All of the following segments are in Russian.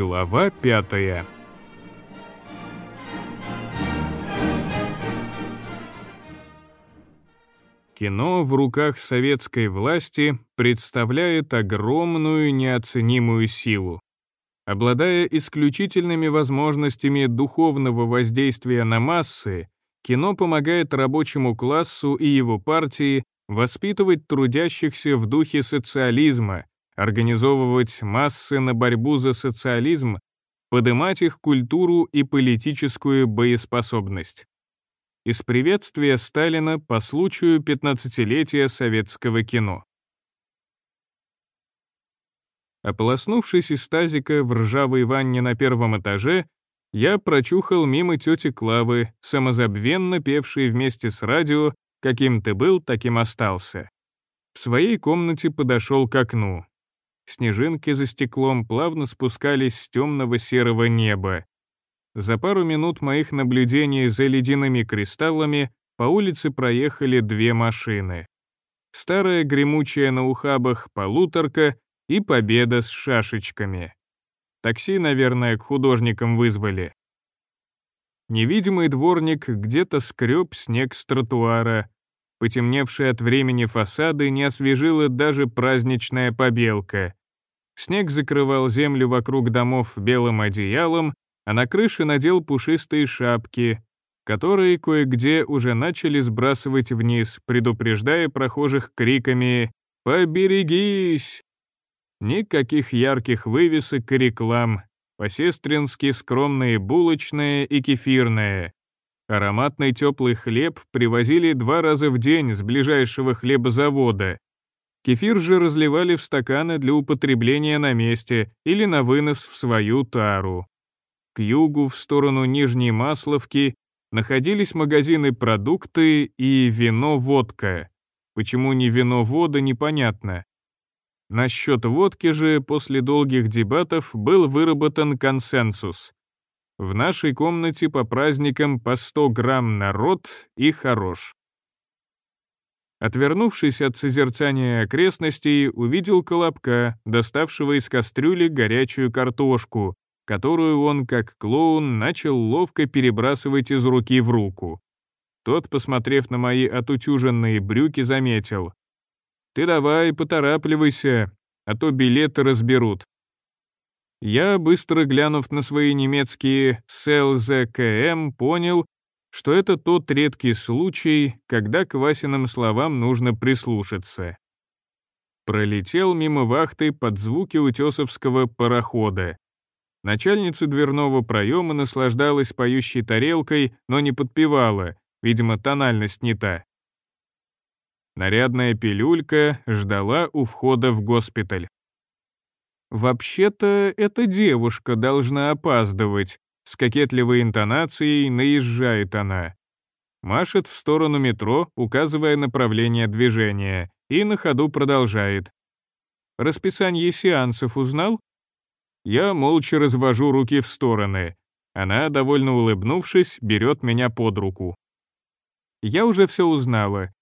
Глава пятая Кино в руках советской власти представляет огромную неоценимую силу. Обладая исключительными возможностями духовного воздействия на массы, кино помогает рабочему классу и его партии воспитывать трудящихся в духе социализма, организовывать массы на борьбу за социализм, подымать их культуру и политическую боеспособность. Из приветствия Сталина по случаю 15-летия советского кино. Ополоснувшись из тазика в ржавой ванне на первом этаже, я прочухал мимо тети Клавы, самозабвенно певшей вместе с радио «Каким ты был, таким остался». В своей комнате подошел к окну. Снежинки за стеклом плавно спускались с темного серого неба. За пару минут моих наблюдений за ледяными кристаллами по улице проехали две машины. Старая гремучая на ухабах полуторка и победа с шашечками. Такси, наверное, к художникам вызвали. Невидимый дворник где-то скреб снег с тротуара. Потемневшие от времени фасады не освежила даже праздничная побелка. Снег закрывал землю вокруг домов белым одеялом, а на крыше надел пушистые шапки, которые кое-где уже начали сбрасывать вниз, предупреждая прохожих криками «Поберегись!». Никаких ярких вывесок и реклам. По-сестрински скромные булочные и кефирные. Ароматный теплый хлеб привозили два раза в день с ближайшего хлебозавода. Кефир же разливали в стаканы для употребления на месте или на вынос в свою тару. К югу, в сторону Нижней Масловки, находились магазины продукты и вино-водка. Почему не вино-вода, непонятно. Насчет водки же после долгих дебатов был выработан консенсус. В нашей комнате по праздникам по 100 грамм народ и хорош. Отвернувшись от созерцания окрестностей, увидел Колобка, доставшего из кастрюли горячую картошку, которую он, как клоун, начал ловко перебрасывать из руки в руку. Тот, посмотрев на мои отутюженные брюки, заметил. Ты давай, поторапливайся, а то билеты разберут. Я, быстро глянув на свои немецкие СЛЗКМ, понял, что это тот редкий случай, когда к Васиным словам нужно прислушаться. Пролетел мимо вахты под звуки утесовского парохода. Начальница дверного проема наслаждалась поющей тарелкой, но не подпевала, видимо, тональность не та. Нарядная пилюлька ждала у входа в госпиталь. «Вообще-то эта девушка должна опаздывать», с кокетливой интонацией наезжает она. Машет в сторону метро, указывая направление движения, и на ходу продолжает. «Расписание сеансов узнал?» Я молча развожу руки в стороны. Она, довольно улыбнувшись, берет меня под руку. Я уже все узнала.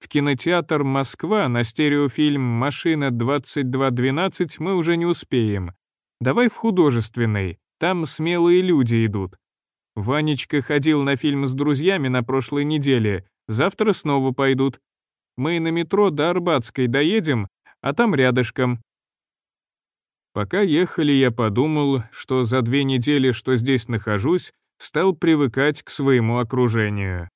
В кинотеатр «Москва» на стереофильм «Машина 2212» мы уже не успеем. Давай в художественный, там смелые люди идут. Ванечка ходил на фильм с друзьями на прошлой неделе, завтра снова пойдут. Мы на метро до Арбатской доедем, а там рядышком. Пока ехали, я подумал, что за две недели, что здесь нахожусь, стал привыкать к своему окружению.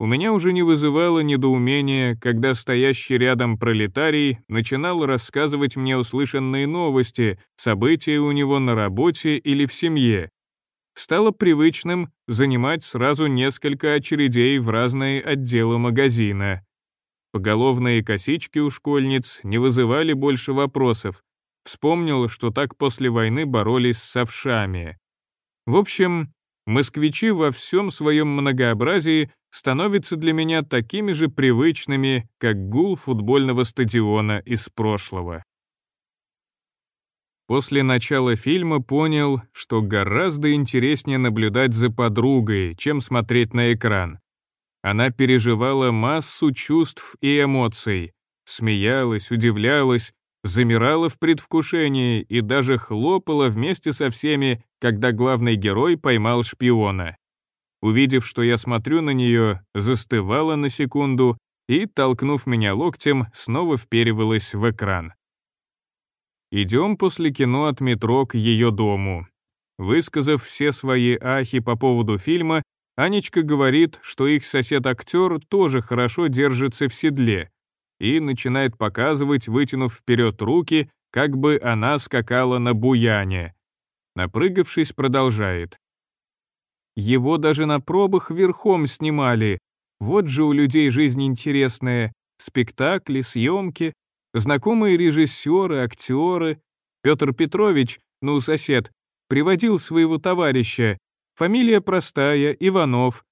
У меня уже не вызывало недоумения, когда стоящий рядом пролетарий начинал рассказывать мне услышанные новости, события у него на работе или в семье. Стало привычным занимать сразу несколько очередей в разные отделы магазина. Поголовные косички у школьниц не вызывали больше вопросов. Вспомнил, что так после войны боролись с овшами. В общем, москвичи во всем своем многообразии становятся для меня такими же привычными, как гул футбольного стадиона из прошлого. После начала фильма понял, что гораздо интереснее наблюдать за подругой, чем смотреть на экран. Она переживала массу чувств и эмоций, смеялась, удивлялась, замирала в предвкушении и даже хлопала вместе со всеми, когда главный герой поймал шпиона. Увидев, что я смотрю на нее, застывала на секунду и, толкнув меня локтем, снова вперивалась в экран. Идем после кино от метро к ее дому. Высказав все свои ахи по поводу фильма, Анечка говорит, что их сосед-актер тоже хорошо держится в седле и начинает показывать, вытянув вперед руки, как бы она скакала на буяне. Напрыгавшись, продолжает. Его даже на пробах верхом снимали. Вот же у людей жизнь интересная. Спектакли, съемки, знакомые режиссеры, актеры. Петр Петрович, ну, сосед, приводил своего товарища. Фамилия простая, Иванов.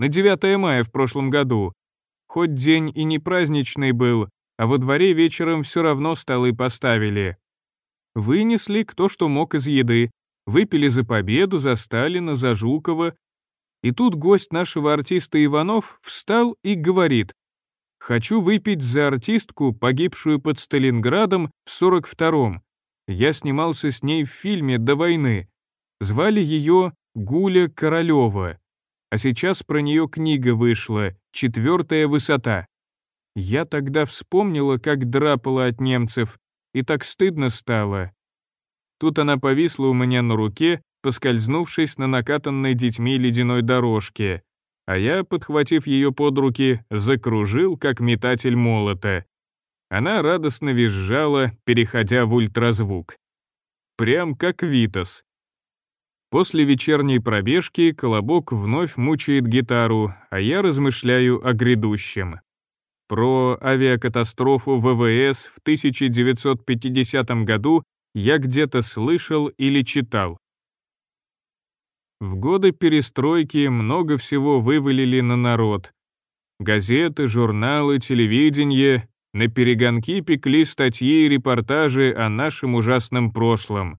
На 9 мая в прошлом году. Хоть день и не праздничный был, а во дворе вечером все равно столы поставили. Вынесли кто что мог из еды, выпили за победу, за Сталина, за Жукова. И тут гость нашего артиста Иванов встал и говорит, «Хочу выпить за артистку, погибшую под Сталинградом в 42-м. Я снимался с ней в фильме до войны. Звали ее Гуля Королева. А сейчас про нее книга вышла «Четвертая высота». Я тогда вспомнила, как драпала от немцев, и так стыдно стало. Тут она повисла у меня на руке, поскользнувшись на накатанной детьми ледяной дорожке, а я, подхватив ее под руки, закружил, как метатель молота. Она радостно визжала, переходя в ультразвук. Прям как Витас. После вечерней пробежки Колобок вновь мучает гитару, а я размышляю о грядущем. Про авиакатастрофу ВВС в 1950 году я где-то слышал или читал. В годы перестройки много всего вывалили на народ. Газеты, журналы, телевидение на перегонки пекли статьи и репортажи о нашем ужасном прошлом.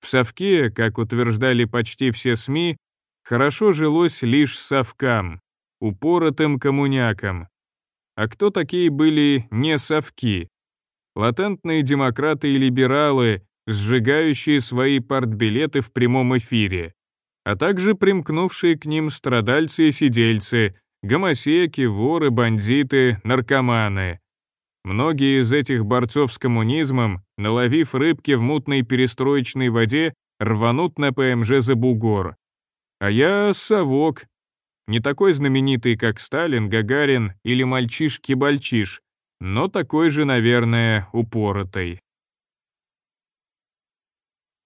В Совке, как утверждали почти все СМИ, хорошо жилось лишь совкам, упоротым коммунякам. А кто такие были не совки? Латентные демократы и либералы, сжигающие свои партбилеты в прямом эфире, а также примкнувшие к ним страдальцы и сидельцы, гомосеки, воры, бандиты, наркоманы. Многие из этих борцов с коммунизмом, наловив рыбки в мутной перестроечной воде, рванут на ПМЖ за бугор. А я совок. Не такой знаменитый, как Сталин, Гагарин или мальчиш-кибальчиш, но такой же, наверное, упоротой.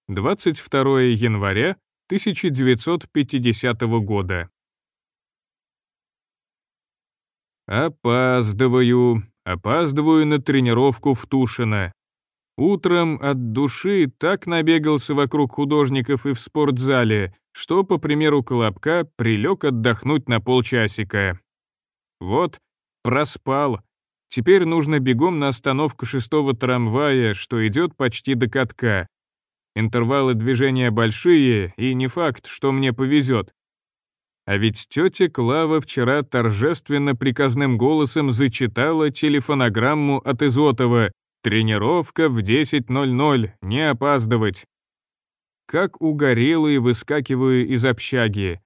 22 января 1950 года. Опаздываю, опаздываю на тренировку в Тушино. Утром от души так набегался вокруг художников и в спортзале, что, по примеру Колобка, прилег отдохнуть на полчасика. Вот, проспал, Теперь нужно бегом на остановку шестого трамвая, что идет почти до катка. Интервалы движения большие, и не факт, что мне повезет. А ведь тетя Клава вчера торжественно приказным голосом зачитала телефонограмму от Изотова «Тренировка в 10.00, не опаздывать». Как угорелый выскакиваю из общаги.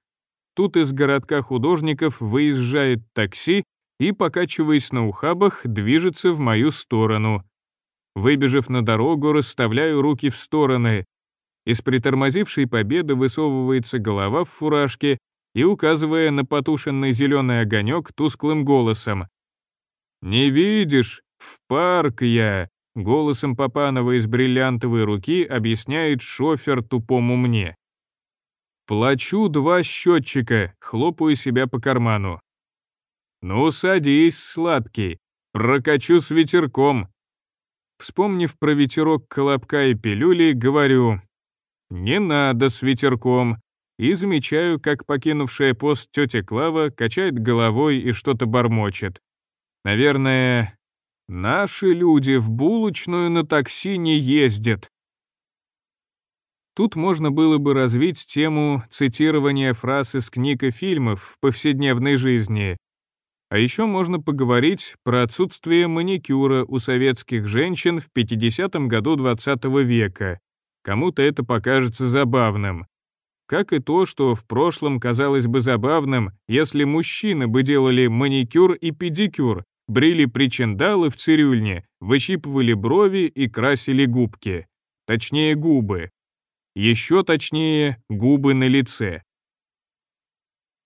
Тут из городка художников выезжает такси, и, покачиваясь на ухабах, движется в мою сторону. Выбежав на дорогу, расставляю руки в стороны. Из притормозившей победы высовывается голова в фуражке и, указывая на потушенный зеленый огонек, тусклым голосом. «Не видишь? В парк я!» Голосом Папанова из бриллиантовой руки объясняет шофер тупому мне. Плачу два счетчика, хлопаю себя по карману. «Ну, садись, сладкий, прокачу с ветерком». Вспомнив про ветерок колобка и пилюли, говорю, «Не надо с ветерком», и замечаю, как покинувшая пост тетя Клава качает головой и что-то бормочет. Наверное, наши люди в булочную на такси не ездят. Тут можно было бы развить тему цитирования фраз из книг и фильмов в повседневной жизни, А еще можно поговорить про отсутствие маникюра у советских женщин в 50-м году 20 -го века. Кому-то это покажется забавным. Как и то, что в прошлом казалось бы забавным, если мужчины бы делали маникюр и педикюр, брили причиндалы в цирюльне, выщипывали брови и красили губки. Точнее, губы. Еще точнее, губы на лице.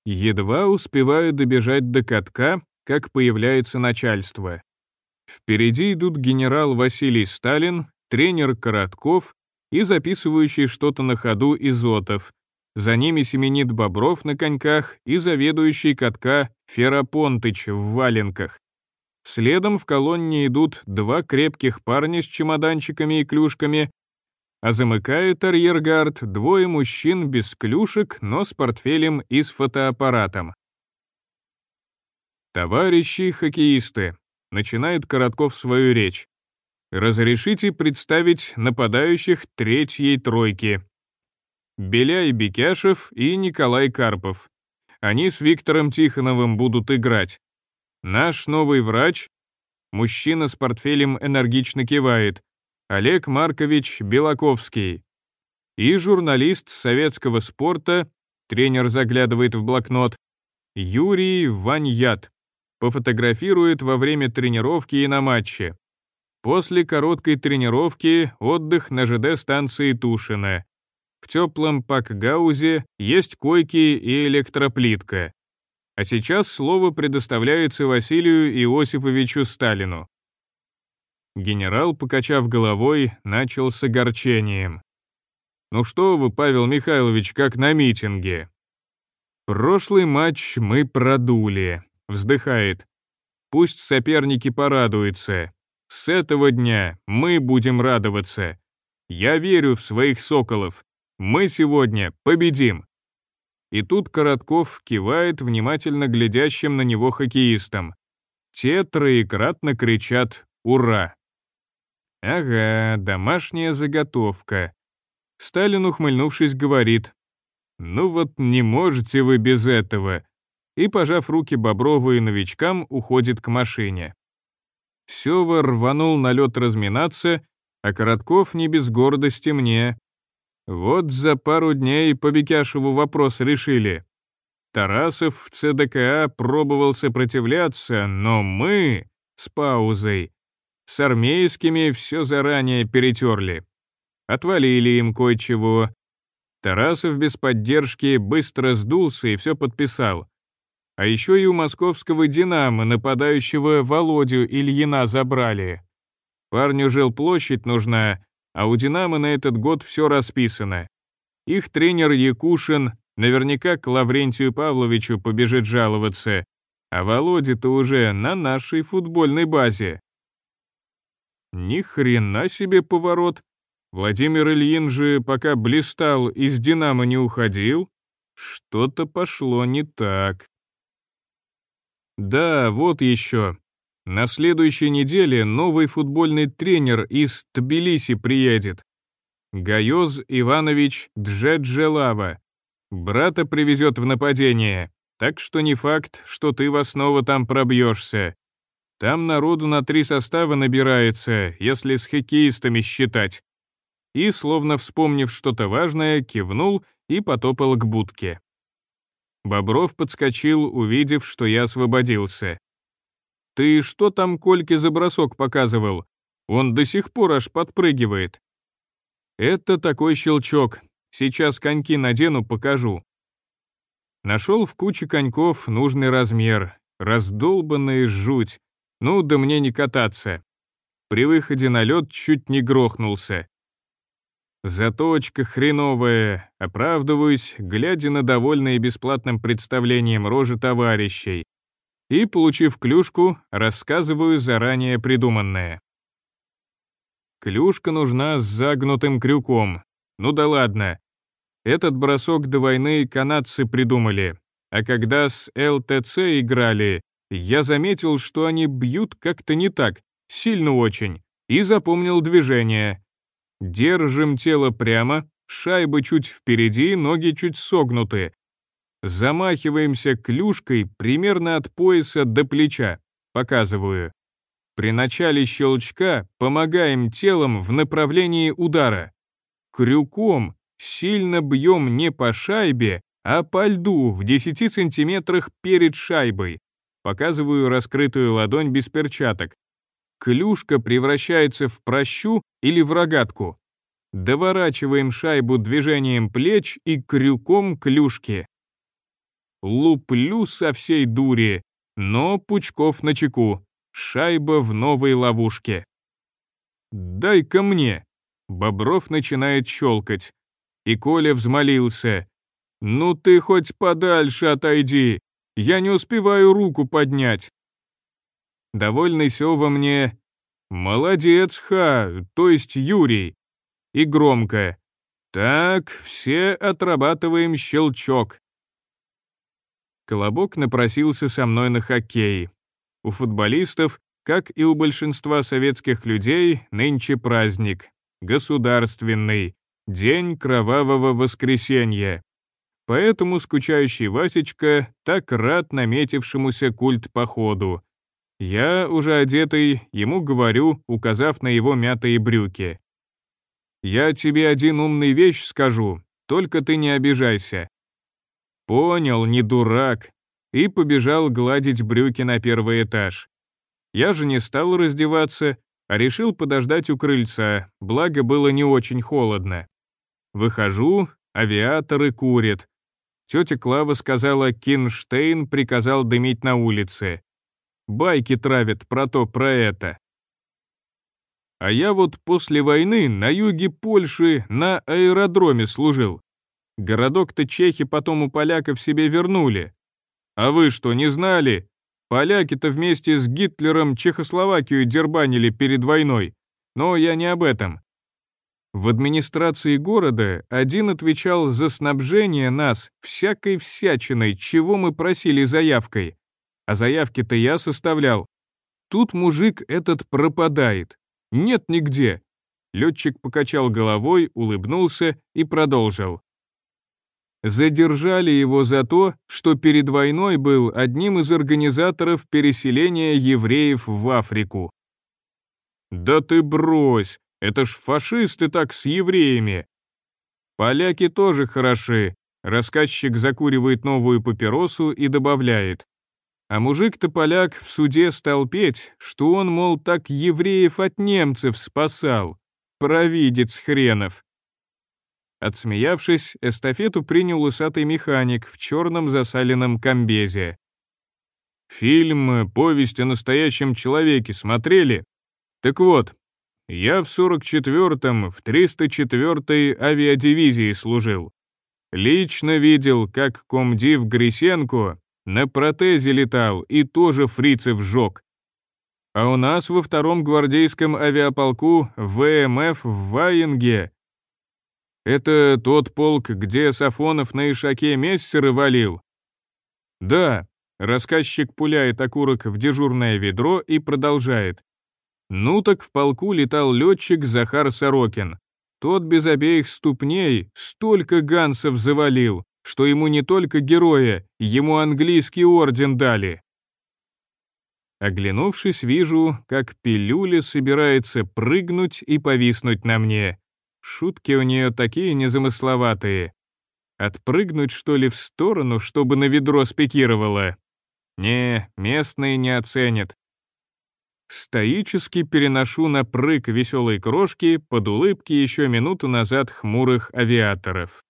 Едва успеваю добежать до катка, как появляется начальство. Впереди идут генерал Василий Сталин, тренер Коротков и записывающий что-то на ходу Изотов. За ними семенит Бобров на коньках и заведующий катка Ферапонтыч в валенках. Следом в колонне идут два крепких парня с чемоданчиками и клюшками, а замыкает арьергард двое мужчин без клюшек, но с портфелем и с фотоаппаратом. «Товарищи хоккеисты», — начинает Коротков свою речь, «разрешите представить нападающих третьей тройки. Беляй Бекяшев и Николай Карпов. Они с Виктором Тихоновым будут играть. Наш новый врач, мужчина с портфелем энергично кивает, Олег Маркович Белаковский. И журналист советского спорта, тренер заглядывает в блокнот, Юрий Ваньят. Пофотографирует во время тренировки и на матче. После короткой тренировки отдых на ЖД-станции Тушино. В теплом пакгаузе есть койки и электроплитка. А сейчас слово предоставляется Василию Иосифовичу Сталину. Генерал, покачав головой, начал с огорчением. «Ну что вы, Павел Михайлович, как на митинге?» «Прошлый матч мы продули», — вздыхает. «Пусть соперники порадуются. С этого дня мы будем радоваться. Я верю в своих соколов. Мы сегодня победим». И тут Коротков кивает внимательно глядящим на него хоккеистам. Те троекратно кричат «Ура!». Ага, домашняя заготовка. Сталин, ухмыльнувшись, говорит, «Ну вот не можете вы без этого», и, пожав руки Боброву и новичкам, уходит к машине. Сева рванул на лед разминаться, а Коротков не без гордости мне, вот за пару дней по Бекяшеву вопрос решили. Тарасов в ЦДКА пробовал сопротивляться, но мы, с паузой, с армейскими все заранее перетерли. Отвалили им кое-чего. Тарасов без поддержки быстро сдулся и все подписал. А еще и у московского «Динамо» нападающего Володю Ильина забрали. Парню жил площадь нужна, а у «Динамо» на этот год все расписано. Их тренер Якушин наверняка к Лаврентию Павловичу побежит жаловаться, а Володя-то уже на нашей футбольной базе. Ни хрена себе поворот. Владимир Ильин же пока блистал, из «Динамо» не уходил. Что-то пошло не так. Да, вот еще. На следующей неделе новый футбольный тренер из Тбилиси приедет. Гайоз Иванович Джеджелава. Брата привезет в нападение, так что не факт, что ты в основу там пробьешься. Там народу на три состава набирается, если с хоккеистами считать. И, словно вспомнив что-то важное, кивнул и потопал к будке. Бобров подскочил, увидев, что я освободился. Ты что там Кольке за бросок показывал? Он до сих пор аж подпрыгивает. Это такой щелчок. Сейчас коньки надену, покажу. Нашел в куче коньков нужный размер. Раздолбанная жуть. Ну, да мне не кататься. При выходе на лед чуть не грохнулся. Заточка хреновая, оправдываюсь, глядя на довольные бесплатным представлением рожи товарищей и, получив клюшку, рассказываю заранее придуманное. Клюшка нужна с загнутым крюком. Ну да ладно. Этот бросок до войны канадцы придумали, а когда с ЛТЦ играли, я заметил, что они бьют как-то не так, сильно очень, и запомнил движение. Держим тело прямо, шайбы чуть впереди, ноги чуть согнуты. Замахиваемся клюшкой примерно от пояса до плеча. Показываю. При начале щелчка помогаем телом в направлении удара. Крюком сильно бьем не по шайбе, а по льду в 10 сантиметрах перед шайбой. Показываю раскрытую ладонь без перчаток. Клюшка превращается в прощу или в рогатку. Доворачиваем шайбу движением плеч и крюком клюшки. Луплю со всей дури, но Пучков на чеку. Шайба в новой ловушке. «Дай-ка мне!» Бобров начинает щелкать. И Коля взмолился. «Ну ты хоть подальше отойди, я не успеваю руку поднять». Довольный Сева мне «Молодец, Ха, то есть Юрий». И громко «Так, все отрабатываем щелчок». Колобок напросился со мной на хоккей. У футболистов, как и у большинства советских людей, нынче праздник. Государственный. День кровавого воскресенья. Поэтому скучающий Васечка так рад наметившемуся культ походу. Я, уже одетый, ему говорю, указав на его мятые брюки. «Я тебе один умный вещь скажу, только ты не обижайся. Понял, не дурак. И побежал гладить брюки на первый этаж. Я же не стал раздеваться, а решил подождать у крыльца, благо было не очень холодно. Выхожу, авиаторы курят. Тетя Клава сказала, Кинштейн приказал дымить на улице. Байки травят про то, про это. А я вот после войны на юге Польши на аэродроме служил. Городок-то чехи потом у поляков себе вернули. А вы что, не знали? Поляки-то вместе с Гитлером Чехословакию дербанили перед войной. Но я не об этом. В администрации города один отвечал за снабжение нас всякой всячиной, чего мы просили заявкой. А заявки-то я составлял. Тут мужик этот пропадает. Нет нигде. Летчик покачал головой, улыбнулся и продолжил задержали его за то, что перед войной был одним из организаторов переселения евреев в Африку. «Да ты брось, это ж фашисты так с евреями!» «Поляки тоже хороши», рассказчик закуривает новую папиросу и добавляет. А мужик-то поляк в суде стал петь, что он, мол, так евреев от немцев спасал. Провидец хренов. Отсмеявшись, эстафету принял усатый механик в черном засаленном комбезе. «Фильм «Повесть о настоящем человеке» смотрели? Так вот, я в 44-м в 304-й авиадивизии служил. Лично видел, как комдив Грисенко на протезе летал и тоже фрицев сжег. А у нас во втором гвардейском авиаполку ВМФ в Ваенге это тот полк, где Сафонов на Ишаке мессеры валил? Да, рассказчик пуляет окурок в дежурное ведро и продолжает. Ну так в полку летал летчик Захар Сорокин. Тот без обеих ступней столько гансов завалил, что ему не только героя, ему английский орден дали. Оглянувшись, вижу, как пилюля собирается прыгнуть и повиснуть на мне. Шутки у нее такие незамысловатые. Отпрыгнуть, что ли, в сторону, чтобы на ведро спикировало? Не, местные не оценят. Стоически переношу на прыг веселой крошки под улыбки еще минуту назад хмурых авиаторов.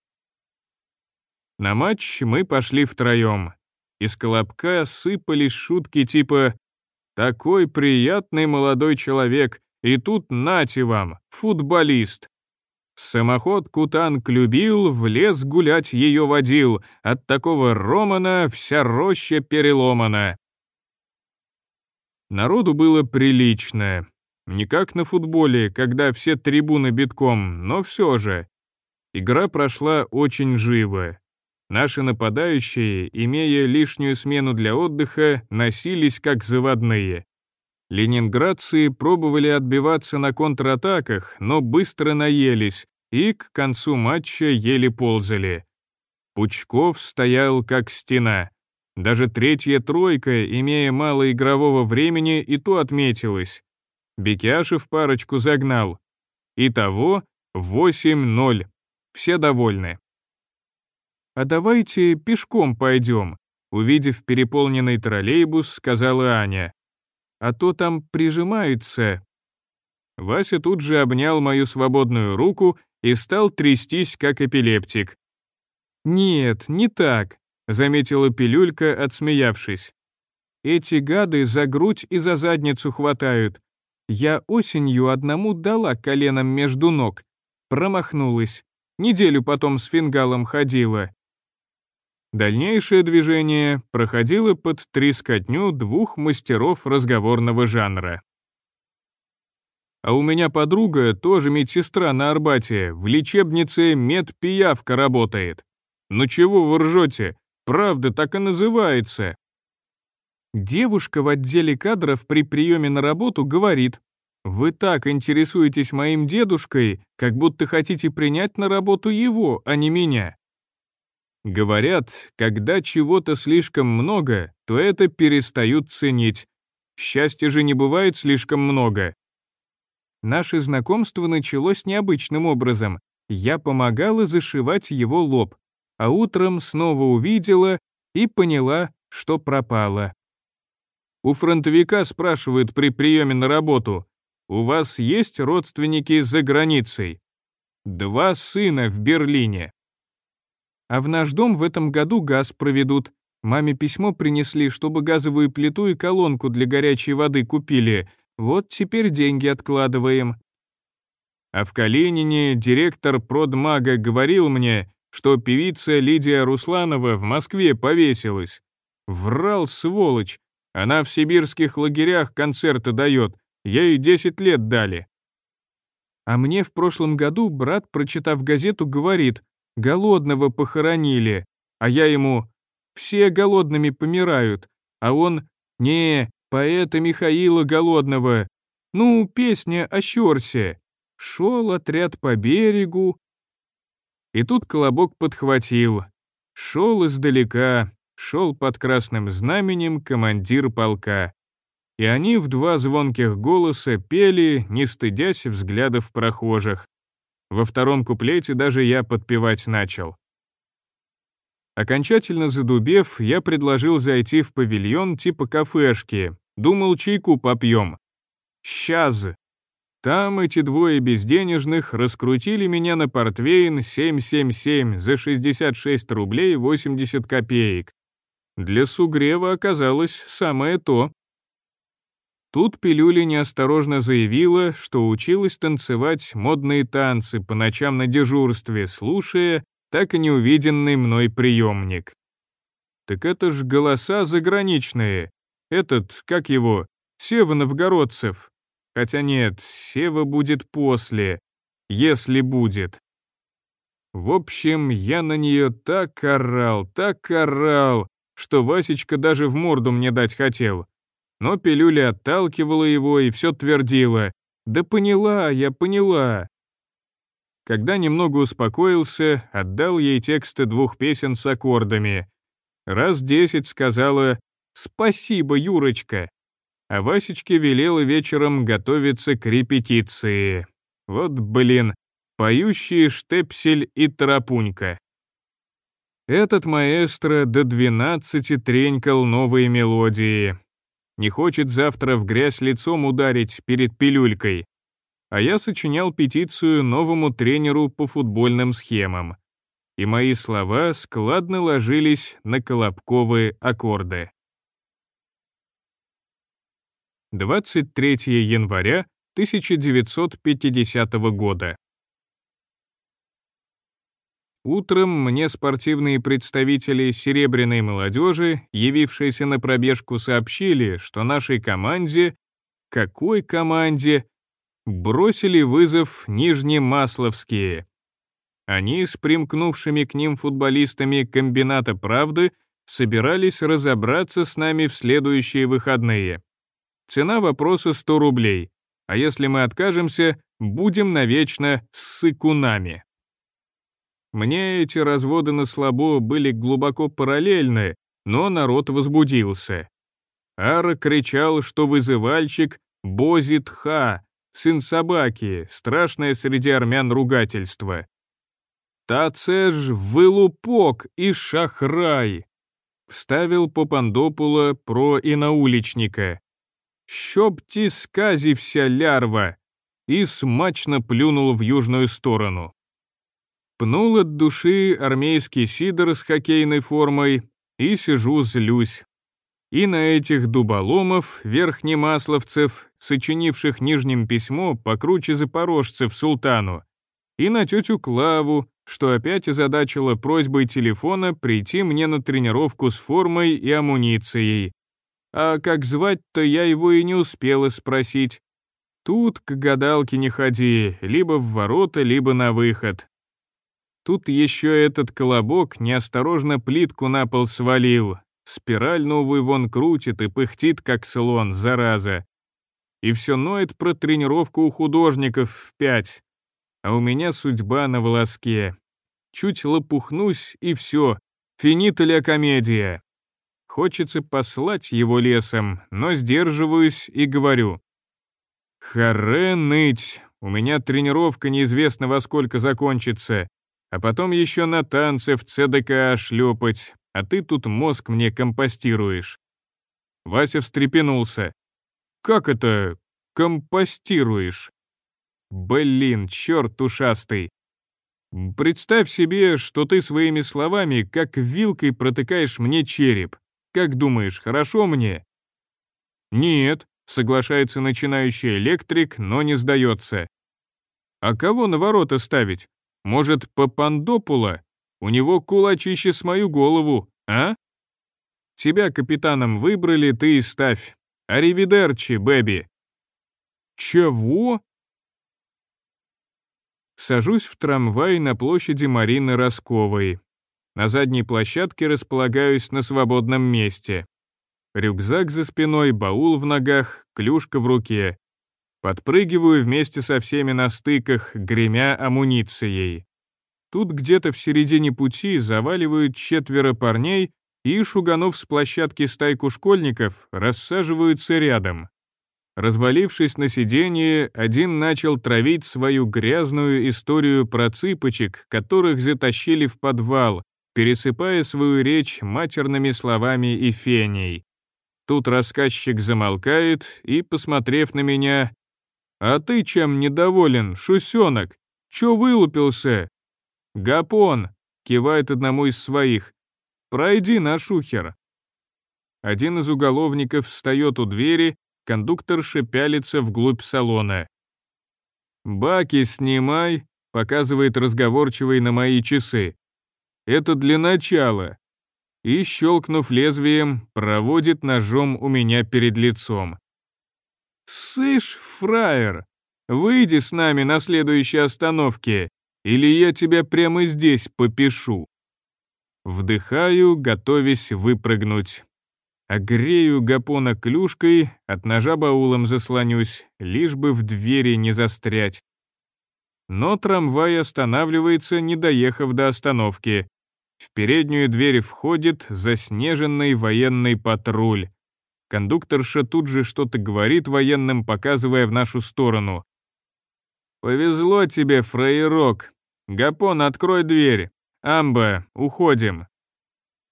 На матч мы пошли втроем. Из колобка сыпались шутки типа «Такой приятный молодой человек, и тут нате вам, футболист». Самоход Кутанг любил, в лес гулять ее водил, от такого Романа вся роща переломана. Народу было прилично. Не как на футболе, когда все трибуны битком, но все же. Игра прошла очень живо. Наши нападающие, имея лишнюю смену для отдыха, носились как заводные. Ленинградцы пробовали отбиваться на контратаках, но быстро наелись и к концу матча еле ползали. Пучков стоял как стена. Даже третья тройка, имея мало игрового времени, и то отметилась. Бекяшев парочку загнал. Итого 8-0. Все довольны. «А давайте пешком пойдем», — увидев переполненный троллейбус, сказала Аня. «А то там прижимаются». Вася тут же обнял мою свободную руку и стал трястись, как эпилептик. «Нет, не так», — заметила пилюлька, отсмеявшись. «Эти гады за грудь и за задницу хватают. Я осенью одному дала коленом между ног. Промахнулась. Неделю потом с фингалом ходила. Дальнейшее движение проходило под трескотню двух мастеров разговорного жанра. А у меня подруга, тоже медсестра на Арбате, в лечебнице медпиявка работает. Ну чего вы ржете? Правда, так и называется. Девушка в отделе кадров при приеме на работу говорит, «Вы так интересуетесь моим дедушкой, как будто хотите принять на работу его, а не меня. Говорят, когда чего-то слишком много, то это перестают ценить. Счастья же не бывает слишком много. Наше знакомство началось необычным образом. Я помогала зашивать его лоб, а утром снова увидела и поняла, что пропала. У фронтовика спрашивают при приеме на работу, «У вас есть родственники за границей?» Два сына в Берлине. А в наш дом в этом году газ проведут. Маме письмо принесли, чтобы газовую плиту и колонку для горячей воды купили. Вот теперь деньги откладываем. А в Калинине директор продмага говорил мне, что певица Лидия Русланова в Москве повесилась. Врал, сволочь. Она в сибирских лагерях концерты дает. Ей 10 лет дали. А мне в прошлом году брат, прочитав газету, говорит, голодного похоронили, а я ему «все голодными помирают», а он «не, поэта Михаила Голодного, ну, песня о Щерсе». Шел отряд по берегу. И тут Колобок подхватил. Шел издалека, шел под красным знаменем командир полка. И они в два звонких голоса пели, не стыдясь взглядов прохожих. Во втором куплете даже я подпевать начал. Окончательно задубев, я предложил зайти в павильон типа кафешки. Думал, чайку попьем. Сейчас. Там эти двое безденежных раскрутили меня на портвейн 777 за 66 рублей 80 копеек. Для сугрева оказалось самое то. Тут Пилюля неосторожно заявила, что училась танцевать модные танцы по ночам на дежурстве, слушая так и неувиденный мной приемник. Так это ж голоса заграничные. Этот, как его, Сева Новгородцев. Хотя нет, Сева будет после, если будет. В общем, я на нее так орал, так орал, что Васечка даже в морду мне дать хотел но пилюля отталкивала его и все твердила «Да поняла, я поняла». Когда немного успокоился, отдал ей тексты двух песен с аккордами. Раз десять сказала «Спасибо, Юрочка», а Васечке велела вечером готовиться к репетиции. Вот, блин, поющие штепсель и тарапунька. Этот маэстро до двенадцати тренькал новые мелодии, не хочет завтра в грязь лицом ударить перед пилюлькой. А я сочинял петицию новому тренеру по футбольным схемам. И мои слова складно ложились на колобковые аккорды. 23 января 1950 года. Утром мне спортивные представители серебряной молодежи, явившиеся на пробежку, сообщили, что нашей команде, какой команде, бросили вызов Нижнемасловские. Они с примкнувшими к ним футболистами комбината «Правды» собирались разобраться с нами в следующие выходные. Цена вопроса 100 рублей, а если мы откажемся, будем навечно с сыкунами. Мне эти разводы на слабо были глубоко параллельны, но народ возбудился. Ара кричал, что вызывальщик Бозит-ха, сын собаки, страшное среди армян ругательство. Тацеж вылупок и шахрай. Вставил Попандопула про инауличника. «Щоб ти сказився, лярва!» и смачно плюнул в южную сторону. Пнул от души армейский сидор с хоккейной формой и сижу злюсь. И на этих дуболомов, верхнемасловцев, сочинивших нижним письмо покруче запорожцев султану, и на тетю Клаву, что опять озадачила просьбой телефона прийти мне на тренировку с формой и амуницией. А как звать-то я его и не успела спросить. Тут к гадалке не ходи, либо в ворота, либо на выход. Тут еще этот колобок неосторожно плитку на пол свалил, спираль новую вон крутит и пыхтит, как слон, зараза. И все ноет про тренировку у художников в пять а у меня судьба на волоске. Чуть лопухнусь, и все, финита ля комедия. Хочется послать его лесом, но сдерживаюсь и говорю. Харе ныть, у меня тренировка неизвестно во сколько закончится, а потом еще на танцы в ЦДК шлепать, а ты тут мозг мне компостируешь. Вася встрепенулся. «Как это компостируешь?» Блин, черт ушастый. Представь себе, что ты своими словами как вилкой протыкаешь мне череп. Как думаешь, хорошо мне? Нет, соглашается начинающий электрик, но не сдается. А кого на ворота ставить? Может, Папандопула? У него кулачище с мою голову, а? Тебя капитаном выбрали, ты и ставь. Аривидерчи, Бэби. Чего? Сажусь в трамвай на площади Марины Росковой. На задней площадке располагаюсь на свободном месте. Рюкзак за спиной, баул в ногах, клюшка в руке. Подпрыгиваю вместе со всеми на стыках, гремя амуницией. Тут где-то в середине пути заваливают четверо парней, и, шуганов с площадки стайку школьников, рассаживаются рядом. Развалившись на сиденье, один начал травить свою грязную историю про цыпочек, которых затащили в подвал, пересыпая свою речь матерными словами и феней. Тут рассказчик замолкает и, посмотрев на меня, «А ты чем недоволен, шусенок? Чё вылупился?» «Гапон», — кивает одному из своих, «пройди на шухер». Один из уголовников встает у двери кондукторша пялится вглубь салона. «Баки снимай», — показывает разговорчивый на мои часы. «Это для начала». И, щелкнув лезвием, проводит ножом у меня перед лицом. «Сышь, фраер, выйди с нами на следующей остановке, или я тебя прямо здесь попишу». Вдыхаю, готовясь выпрыгнуть. Огрею гапона клюшкой, от ножа баулом заслонюсь, лишь бы в двери не застрять. Но трамвай останавливается, не доехав до остановки. В переднюю дверь входит заснеженный военный патруль. Кондукторша тут же что-то говорит военным, показывая в нашу сторону. «Повезло тебе, фраерок. Гапон, открой дверь. Амба, уходим».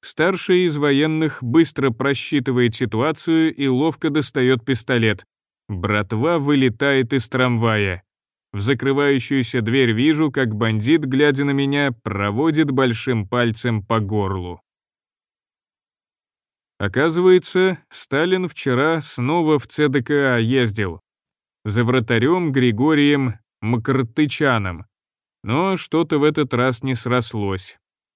Старший из военных быстро просчитывает ситуацию и ловко достает пистолет. Братва вылетает из трамвая. В закрывающуюся дверь вижу, как бандит, глядя на меня, проводит большим пальцем по горлу. Оказывается, Сталин вчера снова в ЦДКА ездил. За вратарем Григорием Макартычаном. Но что-то в этот раз не срослось.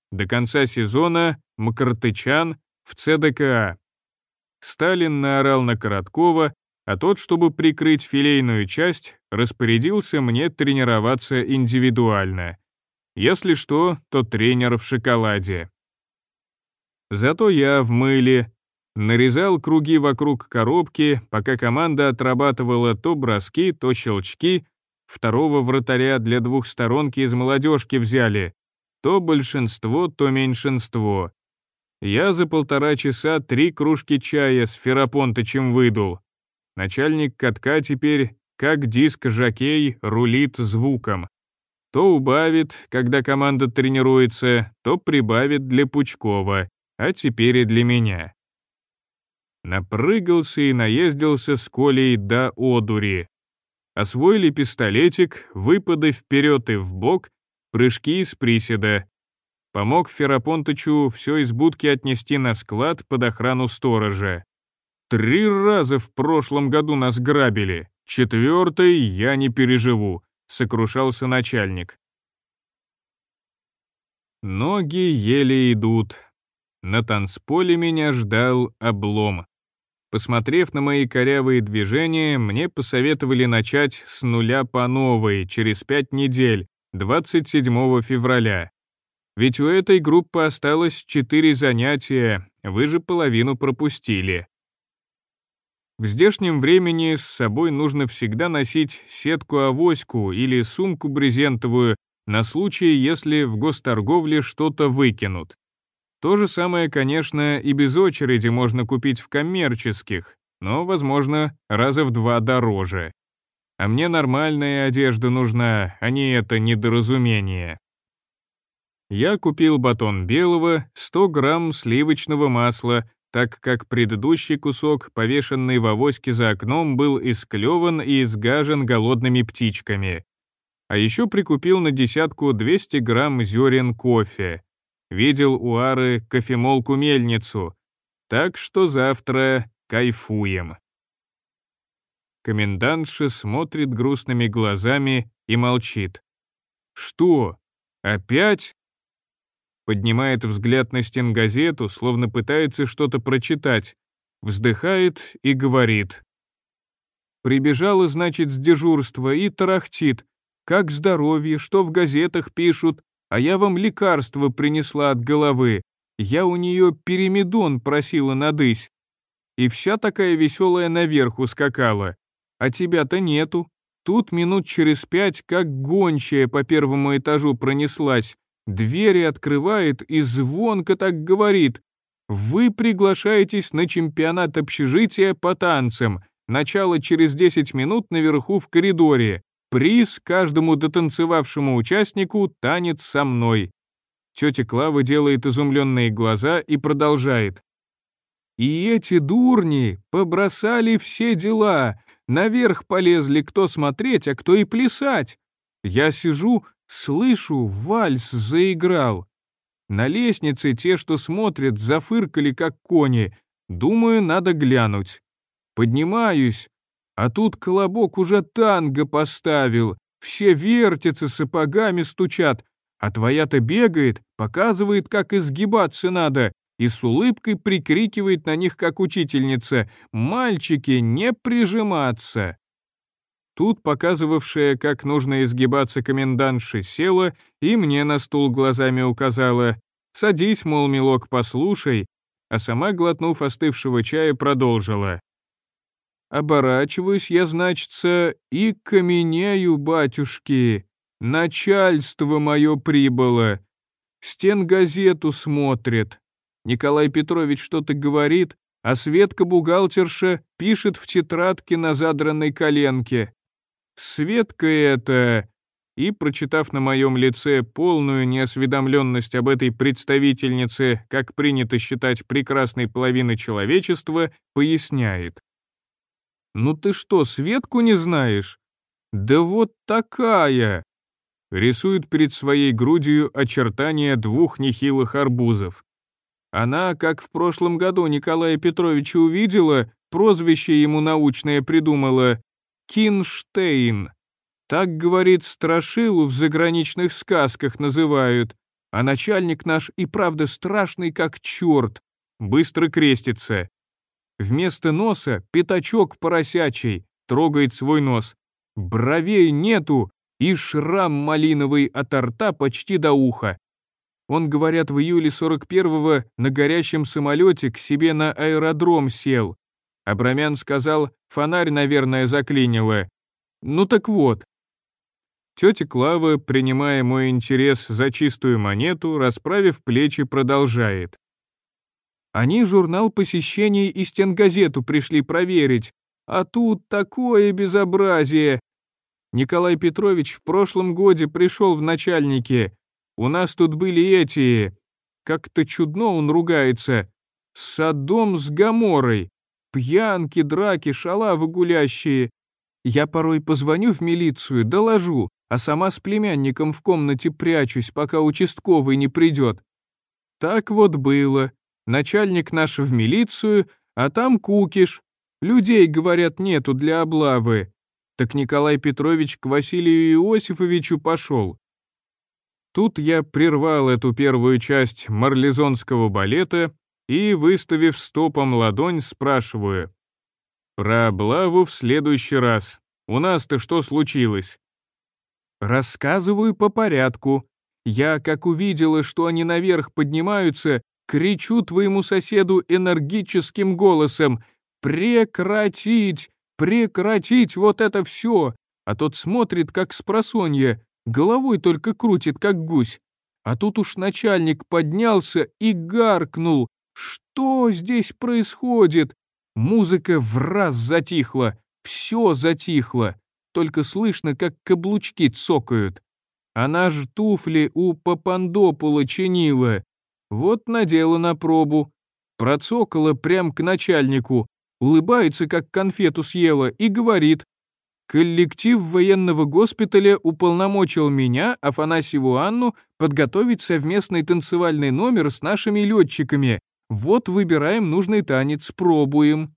До конца сезона Макартычан в ЦДКА. Сталин наорал на Короткова, а тот, чтобы прикрыть филейную часть, распорядился мне тренироваться индивидуально. Если что, то тренер в шоколаде. Зато я в мыле, нарезал круги вокруг коробки, пока команда отрабатывала то броски, то щелчки, второго вратаря для двухсторонки из молодежки взяли, то большинство, то меньшинство. Я за полтора часа три кружки чая с Ферапонтычем выдул. Начальник катка теперь, как диск-жокей, рулит звуком. То убавит, когда команда тренируется, то прибавит для Пучкова, а теперь и для меня. Напрыгался и наездился с Колей до одури. Освоили пистолетик, выпады вперед и в бок, прыжки из приседа. Помог Ферапонтычу все из будки отнести на склад под охрану сторожа. Три раза в прошлом году нас грабили, четвертый я не переживу, сокрушался начальник. Ноги еле идут. На танцполе меня ждал облом. Посмотрев на мои корявые движения, мне посоветовали начать с нуля по новой через пять недель, 27 февраля. Ведь у этой группы осталось четыре занятия, вы же половину пропустили. В здешнем времени с собой нужно всегда носить сетку-авоську или сумку брезентовую на случай, если в госторговле что-то выкинут. То же самое, конечно, и без очереди можно купить в коммерческих, но, возможно, раза в два дороже. А мне нормальная одежда нужна, а не это недоразумение. Я купил батон белого, 100 грамм сливочного масла, так как предыдущий кусок, повешенный в авоське за окном, был исклеван и изгажен голодными птичками. А еще прикупил на десятку 200 грамм зерен кофе. Видел у Ары кофемолку-мельницу. Так что завтра кайфуем. Комендантша смотрит грустными глазами и молчит. «Что? Опять?» Поднимает взгляд на стенгазету, словно пытается что-то прочитать, вздыхает и говорит. Прибежала, значит, с дежурства и тарахтит. Как здоровье, что в газетах пишут, а я вам лекарство принесла от головы. Я у нее перемедон просила надысь. И вся такая веселая наверх ускакала. А тебя-то нету. Тут минут через пять, как гончая по первому этажу пронеслась, Двери открывает и звонко так говорит. Вы приглашаетесь на чемпионат общежития по танцам. Начало через 10 минут наверху в коридоре. Приз каждому дотанцевавшему участнику танец со мной. Тетя Клава делает изумленные глаза и продолжает. И эти дурни побросали все дела, наверх полезли кто смотреть, а кто и плясать. Я сижу, Слышу, вальс заиграл. На лестнице те, что смотрят, зафыркали, как кони. Думаю, надо глянуть. Поднимаюсь, а тут колобок уже танго поставил. Все вертятся, сапогами стучат, а твоя-то бегает, показывает, как изгибаться надо, и с улыбкой прикрикивает на них, как учительница, «Мальчики, не прижиматься!» Тут показывавшая, как нужно изгибаться комендантша, села и мне на стул глазами указала. «Садись, мол, милок, послушай», а сама, глотнув остывшего чая, продолжила. «Оборачиваюсь я, значится, и каменею, батюшки. Начальство мое прибыло. Стен газету смотрит. Николай Петрович что-то говорит, а Светка-бухгалтерша пишет в тетрадке на задранной коленке. Светка это...» И, прочитав на моем лице полную неосведомленность об этой представительнице, как принято считать прекрасной половины человечества, поясняет. «Ну ты что, Светку не знаешь? Да вот такая!» Рисует перед своей грудью очертания двух нехилых арбузов. Она, как в прошлом году Николая Петровича увидела, прозвище ему научное придумала Кинштейн. Так, говорит, страшилу в заграничных сказках называют, а начальник наш и правда страшный как черт, быстро крестится. Вместо носа пятачок поросячий, трогает свой нос. Бровей нету, и шрам малиновый от рта почти до уха. Он, говорят, в июле 41-го на горящем самолете к себе на аэродром сел. Абрамян сказал, фонарь, наверное, заклинило. Ну так вот. Тетя Клава, принимая мой интерес за чистую монету, расправив плечи, продолжает. Они журнал посещений и стенгазету пришли проверить, а тут такое безобразие. Николай Петрович в прошлом годе пришел в начальники. У нас тут были эти... Как-то чудно он ругается. Садом с Гаморой. Пьянки, драки, шалавы гулящие. Я порой позвоню в милицию, доложу, а сама с племянником в комнате прячусь, пока участковый не придет. Так вот было. Начальник наш в милицию, а там кукиш. Людей, говорят, нету для облавы. Так Николай Петрович к Василию Иосифовичу пошел. Тут я прервал эту первую часть марлезонского балета и, выставив стопом ладонь, спрашиваю. «Про облаву в следующий раз. У нас-то что случилось?» Рассказываю по порядку. Я, как увидела, что они наверх поднимаются, кричу твоему соседу энергическим голосом «Прекратить! Прекратить вот это все!» А тот смотрит, как спросонья, головой только крутит, как гусь. А тут уж начальник поднялся и гаркнул. «Что здесь происходит?» Музыка в раз затихла, все затихло, только слышно, как каблучки цокают. Она ж туфли у Папандопула чинила, вот надела на пробу. Процокала прям к начальнику, улыбается, как конфету съела, и говорит. Коллектив военного госпиталя уполномочил меня, Афанасьеву Анну, подготовить совместный танцевальный номер с нашими летчиками. Вот выбираем нужный танец, пробуем.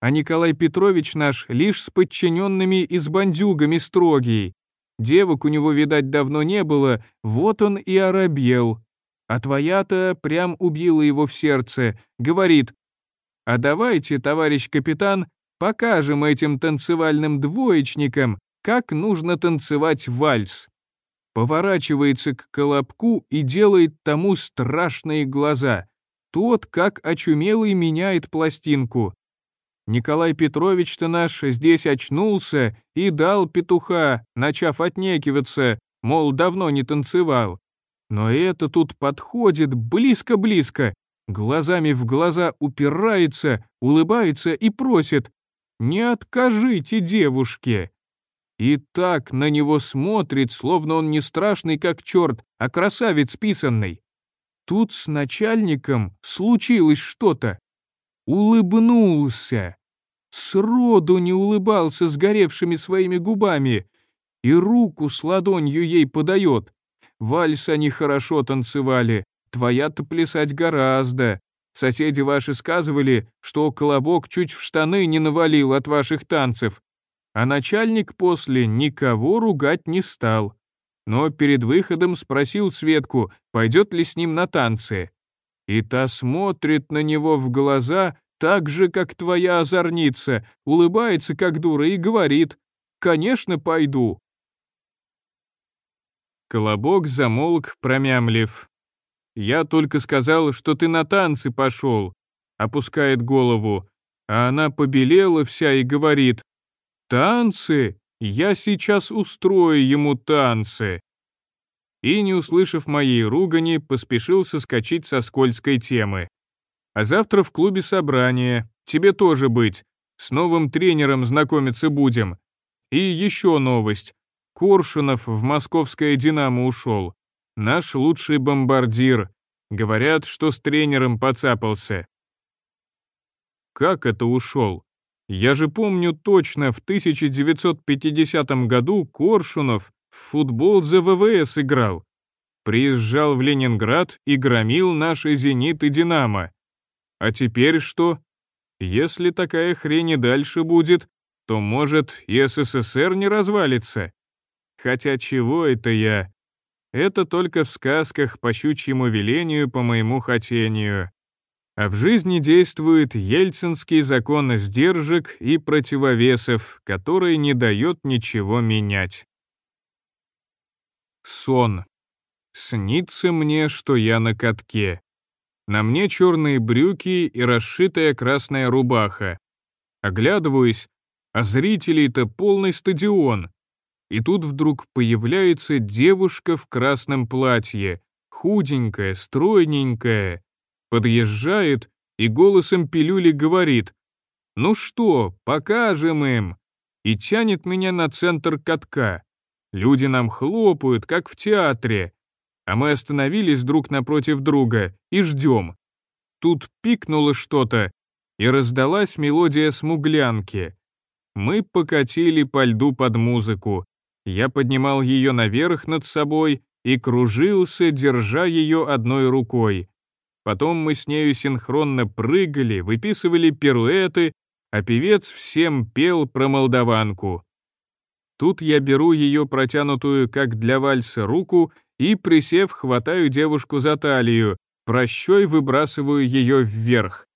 А Николай Петрович наш лишь с подчиненными и с бандюгами строгий. Девок у него, видать, давно не было, вот он и оробел. А твоя-то прям убила его в сердце, говорит, «А давайте, товарищ капитан, покажем этим танцевальным двоечникам, как нужно танцевать вальс». Поворачивается к колобку и делает тому страшные глаза. Тот, как очумелый, меняет пластинку. Николай Петрович-то наш здесь очнулся и дал петуха, начав отнекиваться, мол, давно не танцевал. Но это тут подходит близко-близко, глазами в глаза упирается, улыбается и просит «Не откажите девушке!» И так на него смотрит, словно он не страшный как черт, а красавец писанный. Тут с начальником случилось что-то. Улыбнулся. Сроду не улыбался сгоревшими своими губами и руку с ладонью ей подает. Вальс они хорошо танцевали, твоя-то плясать гораздо. Соседи ваши сказывали, что колобок чуть в штаны не навалил от ваших танцев. А начальник после никого ругать не стал. Но перед выходом спросил Светку, пойдет ли с ним на танцы. И та смотрит на него в глаза так же, как твоя озорница, улыбается как дура и говорит, «Конечно, пойду». Колобок замолк, промямлив. «Я только сказал, что ты на танцы пошел», — опускает голову, а она побелела вся и говорит, «Танцы? Я сейчас устрою ему танцы». И, не услышав моей ругани, поспешил соскочить со скользкой темы. «А завтра в клубе собрание, тебе тоже быть, с новым тренером знакомиться будем. И еще новость. Коршунов в московское «Динамо» ушел. Наш лучший бомбардир. Говорят, что с тренером поцапался. Как это ушел? Я же помню точно, в 1950 году Коршунов в футбол за ВВС играл. Приезжал в Ленинград и громил наши «Зенит» и «Динамо». А теперь что? Если такая хрень и дальше будет, то, может, и СССР не развалится. Хотя чего это я? Это только в сказках по щучьему велению по моему хотению. А в жизни действует ельцинский закон сдержек и противовесов, который не дает ничего менять. Сон. Снится мне, что я на катке. На мне черные брюки и расшитая красная рубаха. Оглядываюсь, а зрителей-то полный стадион. и тут вдруг появляется девушка в красном платье, худенькая, стройненькая, подъезжает и голосом пилюли говорит «Ну что, покажем им!» и тянет меня на центр катка. Люди нам хлопают, как в театре, а мы остановились друг напротив друга и ждем. Тут пикнуло что-то, и раздалась мелодия смуглянки. Мы покатили по льду под музыку. Я поднимал ее наверх над собой и кружился, держа ее одной рукой. Потом мы с нею синхронно прыгали, выписывали пируэты, а певец всем пел про молдаванку. Тут я беру ее протянутую, как для вальса, руку и, присев, хватаю девушку за талию, прощой выбрасываю ее вверх.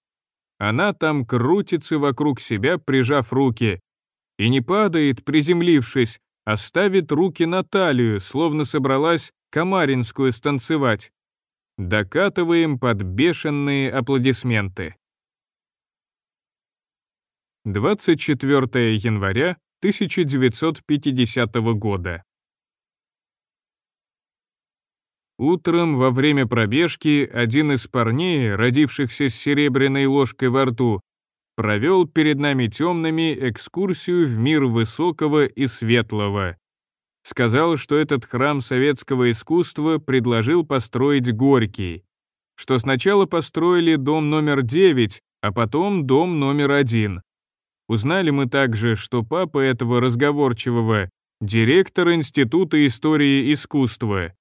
Она там крутится вокруг себя, прижав руки, и не падает, приземлившись, а ставит руки на талию, словно собралась Камаринскую станцевать. Докатываем под бешеные аплодисменты. 24 января 1950 года. Утром во время пробежки один из парней, родившихся с серебряной ложкой во рту, провел перед нами темными экскурсию в мир высокого и светлого. Сказал, что этот храм советского искусства предложил построить Горький, что сначала построили дом номер 9, а потом дом номер 1. Узнали мы также, что папа этого разговорчивого — директор Института истории искусства,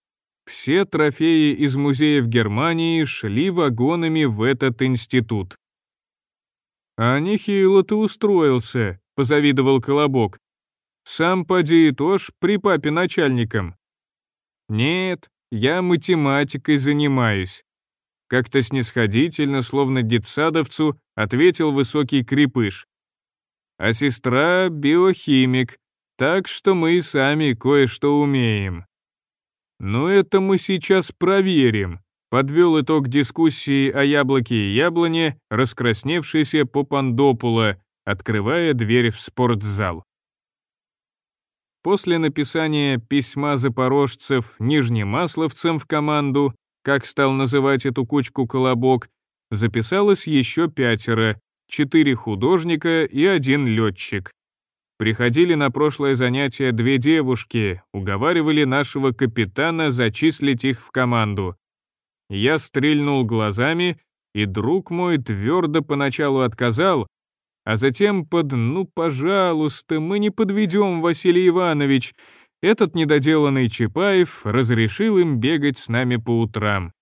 все трофеи из музеев Германии шли вагонами в этот институт. «А нехило ты устроился», — позавидовал Колобок. «Сам поди тоже при папе начальником». «Нет, я математикой занимаюсь», — как-то снисходительно, словно детсадовцу, ответил высокий крепыш. «А сестра — биохимик, так что мы и сами кое-что умеем». «Ну это мы сейчас проверим», — подвел итог дискуссии о яблоке и яблоне, раскрасневшийся Попандопула, открывая дверь в спортзал. После написания письма запорожцев нижнемасловцам в команду, как стал называть эту кучку колобок, записалось еще пятеро, четыре художника и один летчик. Приходили на прошлое занятие две девушки, уговаривали нашего капитана зачислить их в команду. Я стрельнул глазами, и друг мой твердо поначалу отказал, а затем под «ну, пожалуйста, мы не подведем, Василий Иванович», этот недоделанный Чапаев разрешил им бегать с нами по утрам.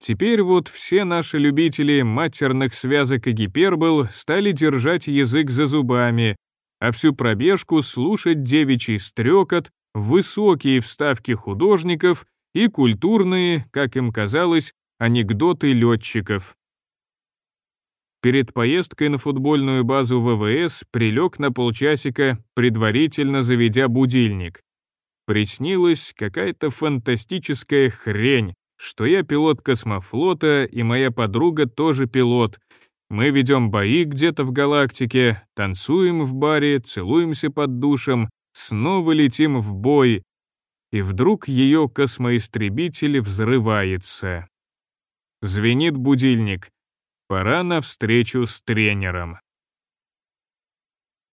Теперь вот все наши любители матерных связок и гипербол стали держать язык за зубами, а всю пробежку слушать девичий стрекот, высокие вставки художников и культурные, как им казалось, анекдоты летчиков. Перед поездкой на футбольную базу ВВС прилег на полчасика, предварительно заведя будильник. Приснилась какая-то фантастическая хрень, что я пилот космофлота и моя подруга тоже пилот, мы ведем бои где-то в галактике, танцуем в баре, целуемся под душем, снова летим в бой. И вдруг ее космоистребитель взрывается. Звенит будильник. Пора на встречу с тренером.